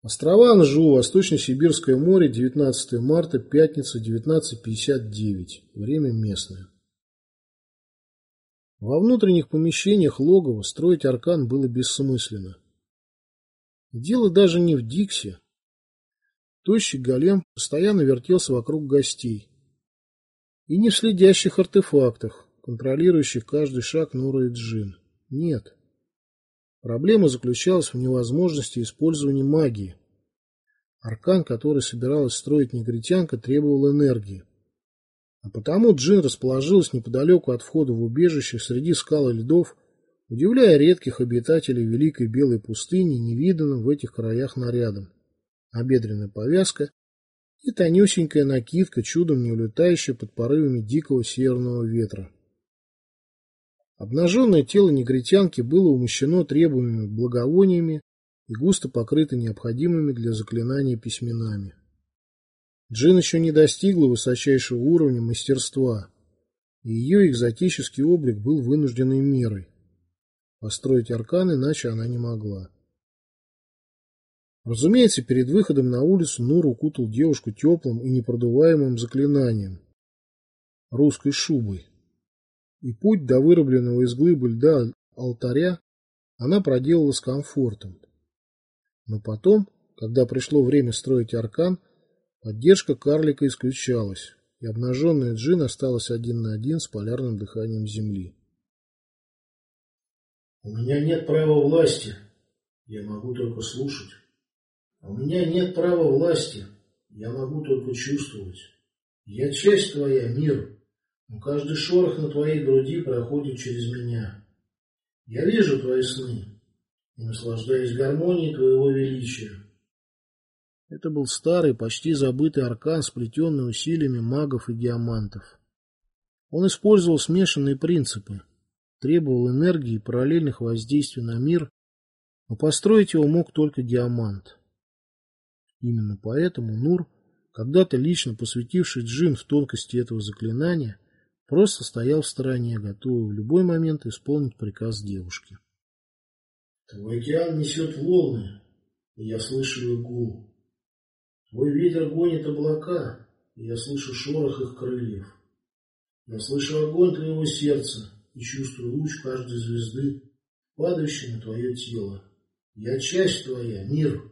Острова Анжу, Восточно-Сибирское море, 19 марта, пятница, 19.59. Время местное. Во внутренних помещениях логова строить аркан было бессмысленно. Дело даже не в Диксе. Тощий голем постоянно вертелся вокруг гостей. И не в следящих артефактах, контролирующих каждый шаг Нура и Джин. Нет. Проблема заключалась в невозможности использования магии. Аркан, который собиралась строить негритянка, требовал энергии. А потому Джин расположилась неподалеку от входа в убежище среди скал и льдов, удивляя редких обитателей Великой Белой пустыни невиданным в этих краях нарядом. Набедренная повязка и тонюсенькая накидка, чудом не улетающая под порывами дикого северного ветра. Обнаженное тело негритянки было умощено требуемыми благовониями и густо покрыто необходимыми для заклинания письменами. Джин еще не достигла высочайшего уровня мастерства, и ее экзотический облик был вынужденной мерой. Построить аркан иначе она не могла. Разумеется, перед выходом на улицу Нур укутал девушку теплым и непродуваемым заклинанием – русской шубой и путь до вырубленного из глыбы льда алтаря она проделала с комфортом. Но потом, когда пришло время строить аркан, поддержка карлика исключалась, и обнаженная Джин осталась один на один с полярным дыханием земли. «У меня нет права власти, я могу только слушать. У меня нет права власти, я могу только чувствовать. Я часть твоя, мир, но каждый шорох на твоей груди проходит через меня. Я вижу твои сны и наслаждаюсь гармонией твоего величия. Это был старый, почти забытый аркан, сплетенный усилиями магов и диамантов. Он использовал смешанные принципы, требовал энергии и параллельных воздействий на мир, но построить его мог только диамант. Именно поэтому Нур, когда-то лично посвятивший Джин в тонкости этого заклинания, Просто стоял в стороне, готовый в любой момент исполнить приказ девушки. Твой океан несет волны, и я слышу их гул. Твой ветер гонит облака, и я слышу шорох их крыльев. Я слышу огонь твоего сердца и чувствую луч каждой звезды, падающей на твое тело. Я часть твоя, мир.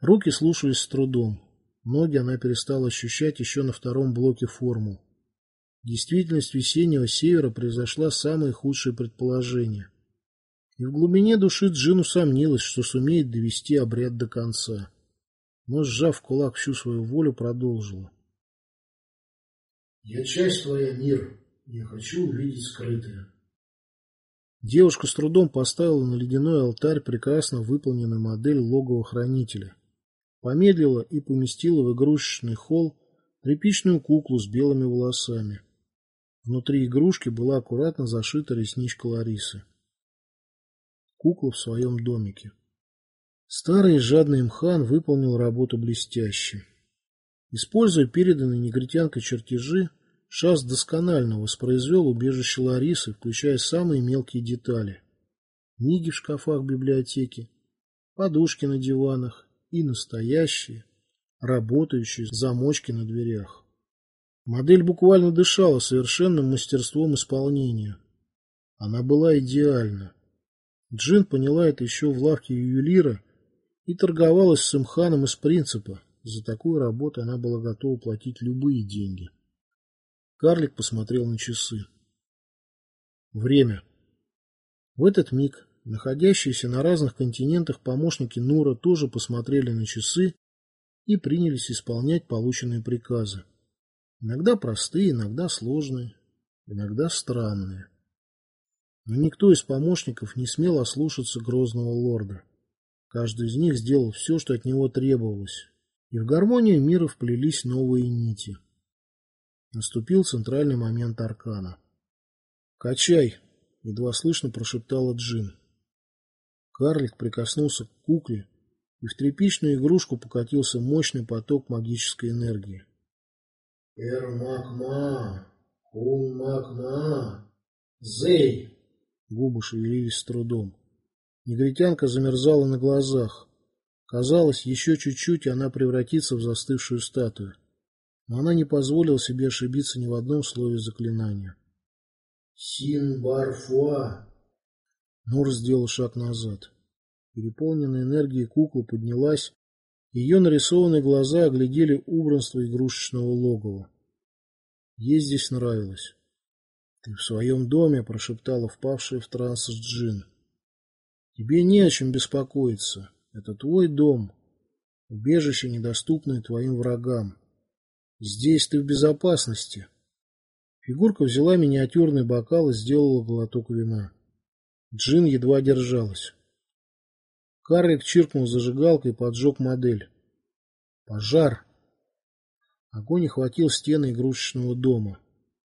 Руки слушались с трудом. Ноги она перестала ощущать еще на втором блоке формул. Действительность весеннего севера превзошла самые худшие предположения. И в глубине души Джин усомнилась, что сумеет довести обряд до конца. Но, сжав кулак всю свою волю, продолжила. «Я часть твоя, мир. Я хочу увидеть скрытое». Девушка с трудом поставила на ледяной алтарь прекрасно выполненную модель логового хранителя. Помедлила и поместила в игрушечный холл тряпичную куклу с белыми волосами. Внутри игрушки была аккуратно зашита ресничка Ларисы. Кукла в своем домике. Старый жадный мхан выполнил работу блестяще. Используя переданные негритянкой чертежи, Шас досконально воспроизвел убежище Ларисы, включая самые мелкие детали. Книги в шкафах библиотеки, подушки на диванах и настоящие, работающие замочки на дверях. Модель буквально дышала совершенным мастерством исполнения. Она была идеальна. Джин поняла это еще в лавке ювелира и торговалась с Имханом из принципа. За такую работу она была готова платить любые деньги. Карлик посмотрел на часы. Время. В этот миг находящиеся на разных континентах помощники Нура тоже посмотрели на часы и принялись исполнять полученные приказы. Иногда простые, иногда сложные, иногда странные. Но никто из помощников не смел ослушаться грозного лорда. Каждый из них сделал все, что от него требовалось, и в гармонию мира вплелись новые нити. Наступил центральный момент аркана. «Качай!» — едва слышно прошептала Джин. Карлик прикоснулся к кукле, и в тряпичную игрушку покатился мощный поток магической энергии. Эр-Макма, Кун-Макма, Зей. Губы шевелились с трудом. Негритянка замерзала на глазах. Казалось, еще чуть-чуть, и она превратится в застывшую статую. Но она не позволила себе ошибиться ни в одном слове заклинания. «Син-бар-фуа!» Нур сделал шаг назад. Переполненная энергией кукла поднялась, ее нарисованные глаза оглядели убранство игрушечного логова. Ей здесь нравилось. «Ты в своем доме», — прошептала впавшая в транс Джин. «Тебе не о чем беспокоиться. Это твой дом, убежище, недоступное твоим врагам. Здесь ты в безопасности». Фигурка взяла миниатюрный бокал и сделала глоток вина. Джин едва держалась. Карлик чиркнул зажигалкой и поджег модель. Пожар! Огонь охватил стены игрушечного дома.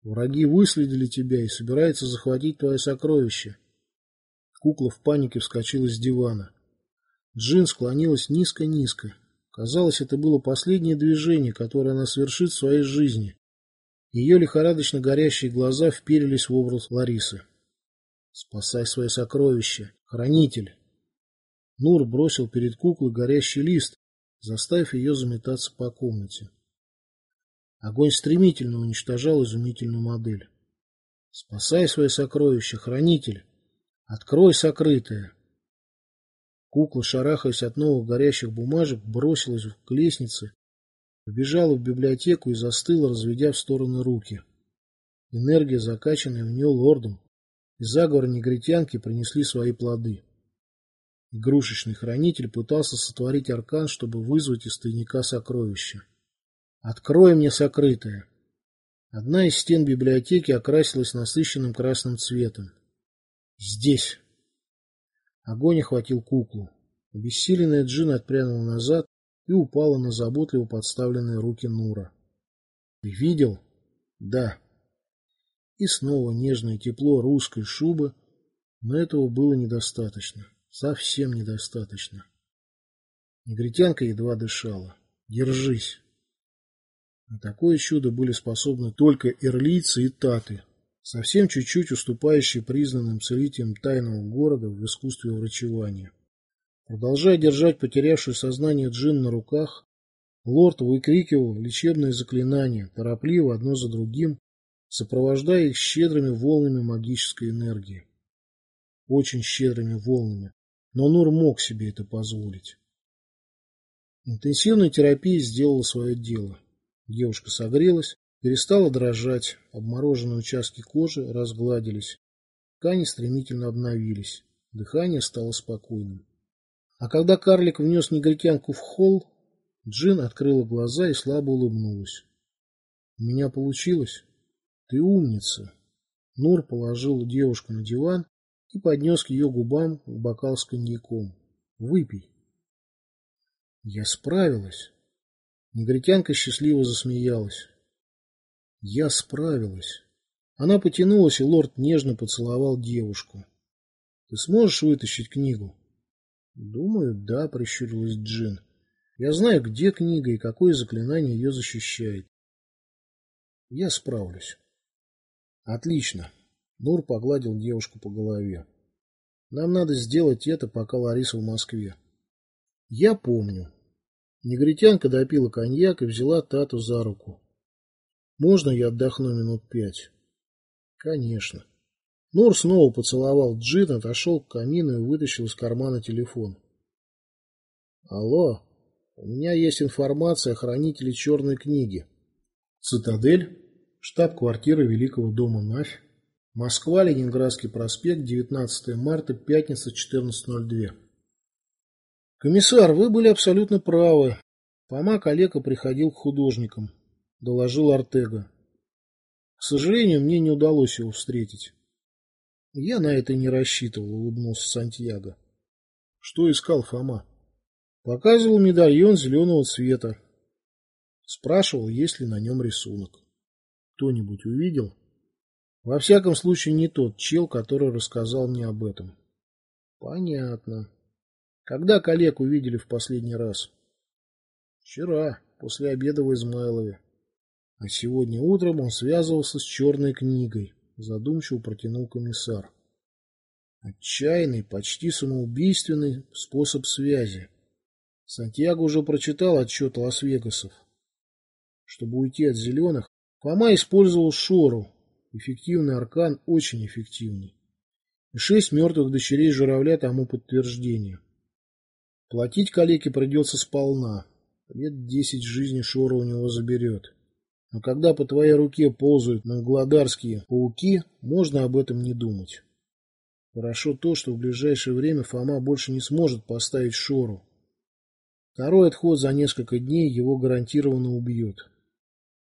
Враги выследили тебя и собираются захватить твое сокровище. Кукла в панике вскочила с дивана. Джин склонилась низко-низко. Казалось, это было последнее движение, которое она совершит в своей жизни. Ее лихорадочно горящие глаза вперились в образ Ларисы. «Спасай свое сокровище, хранитель!» Нур бросил перед куклой горящий лист, заставив ее заметаться по комнате. Огонь стремительно уничтожал изумительную модель. «Спасай свои сокровища, хранитель! Открой сокрытое!» Кукла, шарахаясь от новых горящих бумажек, бросилась к лестнице, побежала в библиотеку и застыла, разведя в стороны руки. Энергия, закачанная в нее лордом, и заговор негритянки принесли свои плоды. Игрушечный хранитель пытался сотворить аркан, чтобы вызвать из тайника сокровища. Открой мне сокрытое. Одна из стен библиотеки окрасилась насыщенным красным цветом. Здесь. Огонь охватил куклу. Обессиленная Джин отпрянула назад и упала на заботливо подставленные руки Нура. Ты видел? Да. И снова нежное тепло русской шубы, но этого было недостаточно. Совсем недостаточно. Негритянка едва дышала. Держись. На такое чудо были способны только ирлийцы и таты, совсем чуть-чуть уступающие признанным целителям тайного города в искусстве врачевания. Продолжая держать потерявшую сознание Джин на руках, лорд выкрикивал лечебные заклинания, торопливо одно за другим, сопровождая их щедрыми волнами магической энергии. Очень щедрыми волнами, но Нур мог себе это позволить. Интенсивная терапия сделала свое дело. Девушка согрелась, перестала дрожать, обмороженные участки кожи разгладились, ткани стремительно обновились, дыхание стало спокойным. А когда карлик внес негритянку в холл, Джин открыла глаза и слабо улыбнулась. «У меня получилось? Ты умница!» Нур положил девушку на диван и поднес к ее губам бокал с коньяком. «Выпей». «Я справилась!» Негритянка счастливо засмеялась. Я справилась. Она потянулась, и лорд нежно поцеловал девушку. Ты сможешь вытащить книгу? Думаю, да, прищурилась Джин. Я знаю, где книга и какое заклинание ее защищает. Я справлюсь. Отлично. Нур погладил девушку по голове. Нам надо сделать это, пока Лариса в Москве. Я помню. Негритянка допила коньяк и взяла Тату за руку. «Можно я отдохну минут пять?» «Конечно». Нур снова поцеловал Джин, отошел к камину и вытащил из кармана телефон. «Алло, у меня есть информация о хранителе черной книги. Цитадель, штаб-квартира Великого дома Навь, Москва, Ленинградский проспект, 19 марта, пятница, 14.02». «Комиссар, вы были абсолютно правы. Фома Калека приходил к художникам», — доложил Артега. «К сожалению, мне не удалось его встретить». «Я на это не рассчитывал», — улыбнулся Сантьяго. «Что искал Фома?» «Показывал медальон зеленого цвета. Спрашивал, есть ли на нем рисунок. Кто-нибудь увидел?» «Во всяком случае, не тот чел, который рассказал мне об этом». «Понятно». Когда коллег увидели в последний раз? Вчера, после обеда в Измайлове. А сегодня утром он связывался с черной книгой, задумчиво протянул комиссар. Отчаянный, почти самоубийственный способ связи. Сантьяго уже прочитал отчет Лас-Вегасов. Чтобы уйти от зеленых, Фома использовал Шору. Эффективный аркан, очень эффективный. И шесть мертвых дочерей журавля тому подтверждение. Платить калеке придется сполна. Лет десять жизни Шора у него заберет. Но когда по твоей руке ползают мангладарские пауки, можно об этом не думать. Хорошо то, что в ближайшее время Фома больше не сможет поставить Шору. Второй отход за несколько дней его гарантированно убьет.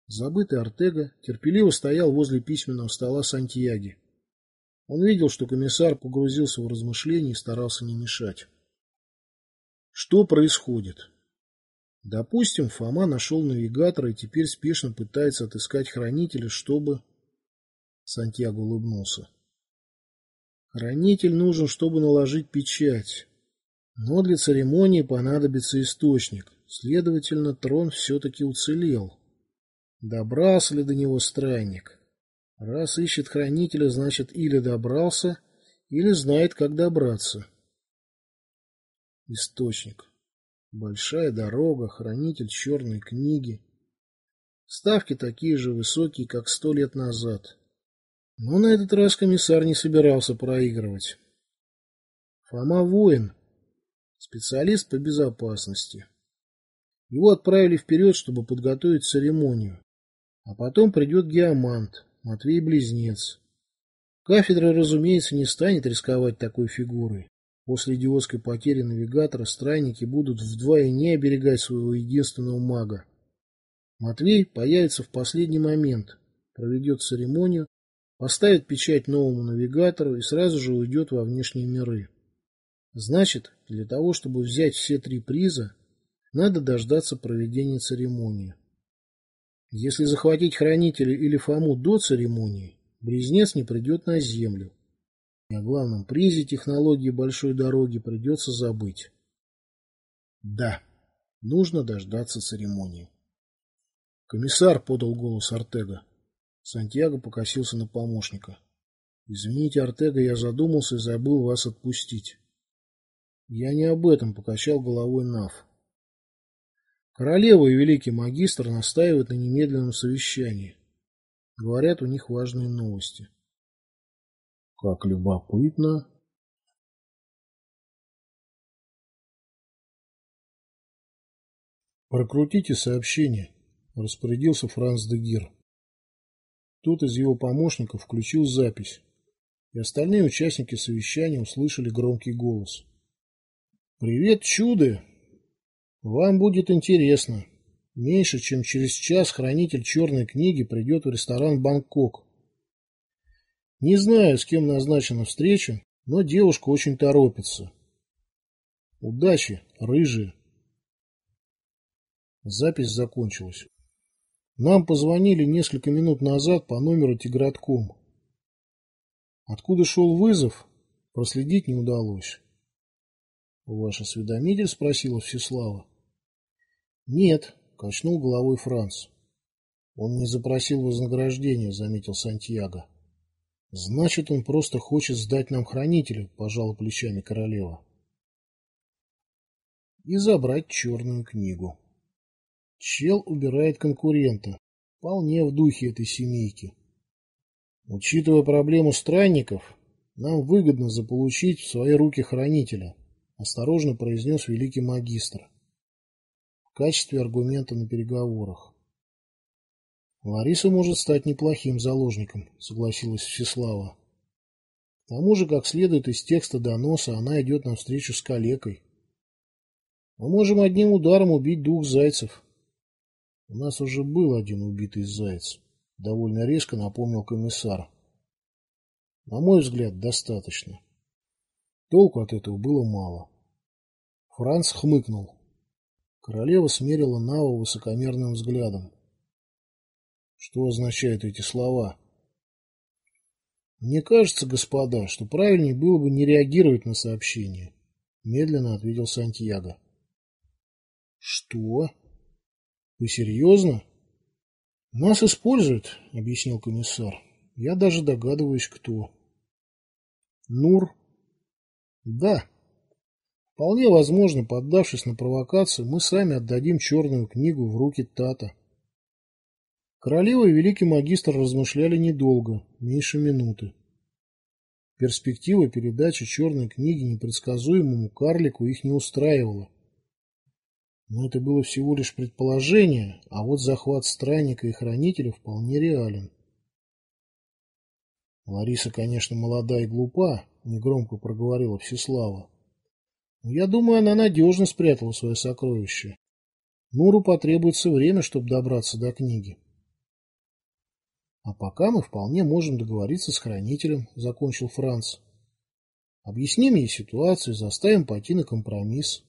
Забытый Артега терпеливо стоял возле письменного стола Сантьяги. Он видел, что комиссар погрузился в размышления и старался не мешать. Что происходит? Допустим, Фома нашел навигатора и теперь спешно пытается отыскать хранителя, чтобы... Сантьяго улыбнулся. Хранитель нужен, чтобы наложить печать. Но для церемонии понадобится источник. Следовательно, трон все-таки уцелел. Добрался ли до него странник? Раз ищет хранителя, значит, или добрался, или знает, как добраться. Источник. Большая дорога, хранитель черной книги. Ставки такие же высокие, как сто лет назад. Но на этот раз комиссар не собирался проигрывать. Фома воин, специалист по безопасности. Его отправили вперед, чтобы подготовить церемонию. А потом придет геомант, Матвей-близнец. Кафедра, разумеется, не станет рисковать такой фигурой. После идиотской потери навигатора странники будут вдвойне оберегать своего единственного мага. Матвей появится в последний момент, проведет церемонию, поставит печать новому навигатору и сразу же уйдет во внешние миры. Значит, для того, чтобы взять все три приза, надо дождаться проведения церемонии. Если захватить хранителя или Фому до церемонии, Близнец не придет на землю. И о главном призе технологии большой дороги придется забыть. Да, нужно дождаться церемонии. Комиссар подал голос Артега. Сантьяго покосился на помощника. Извините, Артега, я задумался и забыл вас отпустить. Я не об этом, покачал головой Нав. Королева и великий магистр настаивают на немедленном совещании. Говорят, у них важные новости. Как любопытно. Прокрутите сообщение, распорядился Франц де Гир. Тут из его помощников включил запись, и остальные участники совещания услышали громкий голос. «Привет, чудо! Вам будет интересно. Меньше чем через час хранитель черной книги придет в ресторан «Бангкок». Не знаю, с кем назначена встреча, но девушка очень торопится. Удачи, рыжие. Запись закончилась. Нам позвонили несколько минут назад по номеру Тигратком. Откуда шел вызов, проследить не удалось. Ваш осведомитель спросила Всеслава. Нет, качнул головой Франц. Он не запросил вознаграждения, заметил Сантьяго. Значит, он просто хочет сдать нам хранителя, пожала плечами королева. И забрать черную книгу. Чел убирает конкурента. Вполне в духе этой семейки. Учитывая проблему странников, нам выгодно заполучить в свои руки хранителя, осторожно произнес великий магистр. В качестве аргумента на переговорах. Лариса может стать неплохим заложником, согласилась Всеслава. К тому же, как следует из текста доноса, она идет навстречу с калекой. Мы можем одним ударом убить двух зайцев. У нас уже был один убитый заяц, довольно резко напомнил комиссар. На мой взгляд, достаточно. Толку от этого было мало. Франц хмыкнул. Королева смерила Наву высокомерным взглядом. Что означают эти слова? Мне кажется, господа, что правильнее было бы не реагировать на сообщение, медленно ответил Сантьяго. Что? Ты серьезно? Нас используют, объяснил комиссар. Я даже догадываюсь, кто. Нур? Да. Вполне возможно, поддавшись на провокацию, мы сами отдадим черную книгу в руки Тата. Королева и великий магистр размышляли недолго, меньше минуты. Перспектива передачи черной книги непредсказуемому карлику их не устраивала. Но это было всего лишь предположение, а вот захват странника и хранителя вполне реален. Лариса, конечно, молода и глупа, негромко проговорила Всеслава. Но я думаю, она надежно спрятала свое сокровище. Нуру потребуется время, чтобы добраться до книги. А пока мы вполне можем договориться с хранителем, закончил Франц. Объясним ей ситуацию, заставим пойти на компромисс.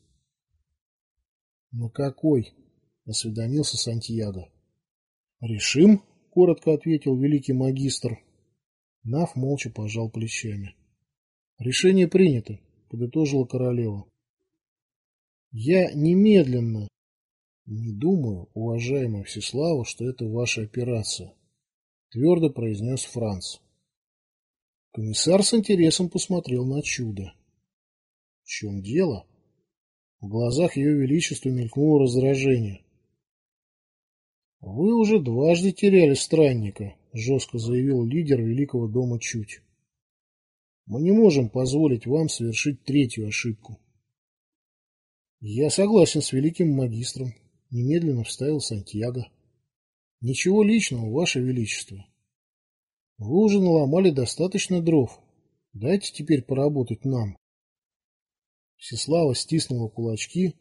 На какой? Осведомился Сантьяго. Решим, коротко ответил великий магистр. Нав молча пожал плечами. Решение принято, подытожила королева. Я немедленно не думаю, уважаемая Всеслава, что это ваша операция, твердо произнес Франц. Комиссар с интересом посмотрел на чудо. В чем дело? В глазах ее величества мелькнуло раздражение. «Вы уже дважды теряли странника», — жестко заявил лидер Великого дома Чуть. «Мы не можем позволить вам совершить третью ошибку». «Я согласен с Великим Магистром», — немедленно вставил Сантьяго. «Ничего личного, Ваше Величество. Вы уже наломали достаточно дров. Дайте теперь поработать нам». Всеслава стиснула кулачки,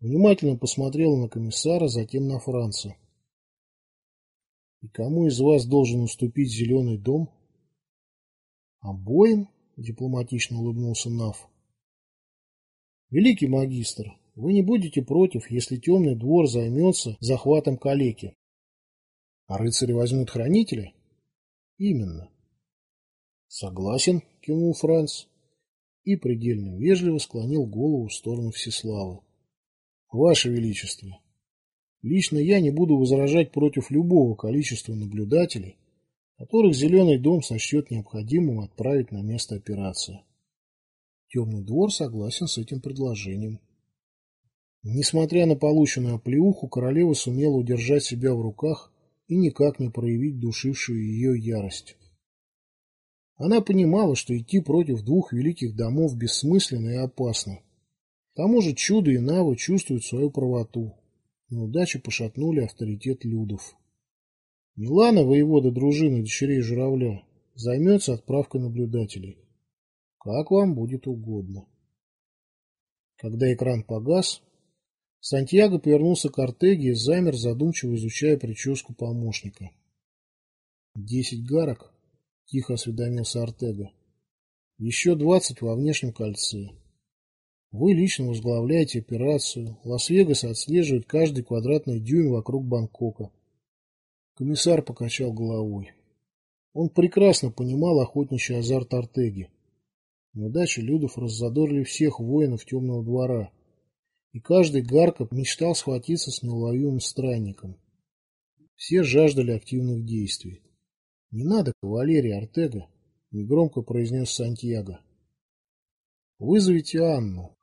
внимательно посмотрела на комиссара, затем на Франца. И кому из вас должен уступить зеленый дом? Обоим? Дипломатично улыбнулся Нав. Великий магистр, вы не будете против, если темный двор займется захватом калеки. А рыцари возьмут хранителя? Именно. Согласен, кивнул Франц и предельно вежливо склонил голову в сторону Всеславы. Ваше Величество, Лично я не буду возражать против любого количества наблюдателей, которых Зеленый дом сочтет необходимым отправить на место операции. Темный двор согласен с этим предложением. Несмотря на полученную оплеуху, королева сумела удержать себя в руках и никак не проявить душившую ее ярость. Она понимала, что идти против двух великих домов бессмысленно и опасно. К тому же чудо и Нава чувствуют свою правоту. Неудачи пошатнули авторитет Людов. Милана, воевода дружины дочерей Журавля, займется отправкой наблюдателей. Как вам будет угодно. Когда экран погас, Сантьяго повернулся к Артеге и замер, задумчиво изучая прическу помощника. «Десять гарок?» — тихо осведомился Артега. «Еще двадцать во внешнем кольце. Вы лично возглавляете операцию. Лас-Вегас отслеживает каждый квадратный дюйм вокруг Бангкока. Комиссар покачал головой. Он прекрасно понимал охотничий азарт Артеги. Неудачи Людов раззадорили всех воинов Темного двора, и каждый гарко мечтал схватиться с неуловимым странником. Все жаждали активных действий. «Не надо, кавалерия Артега», — негромко произнес Сантьяго. «Вызовите Анну.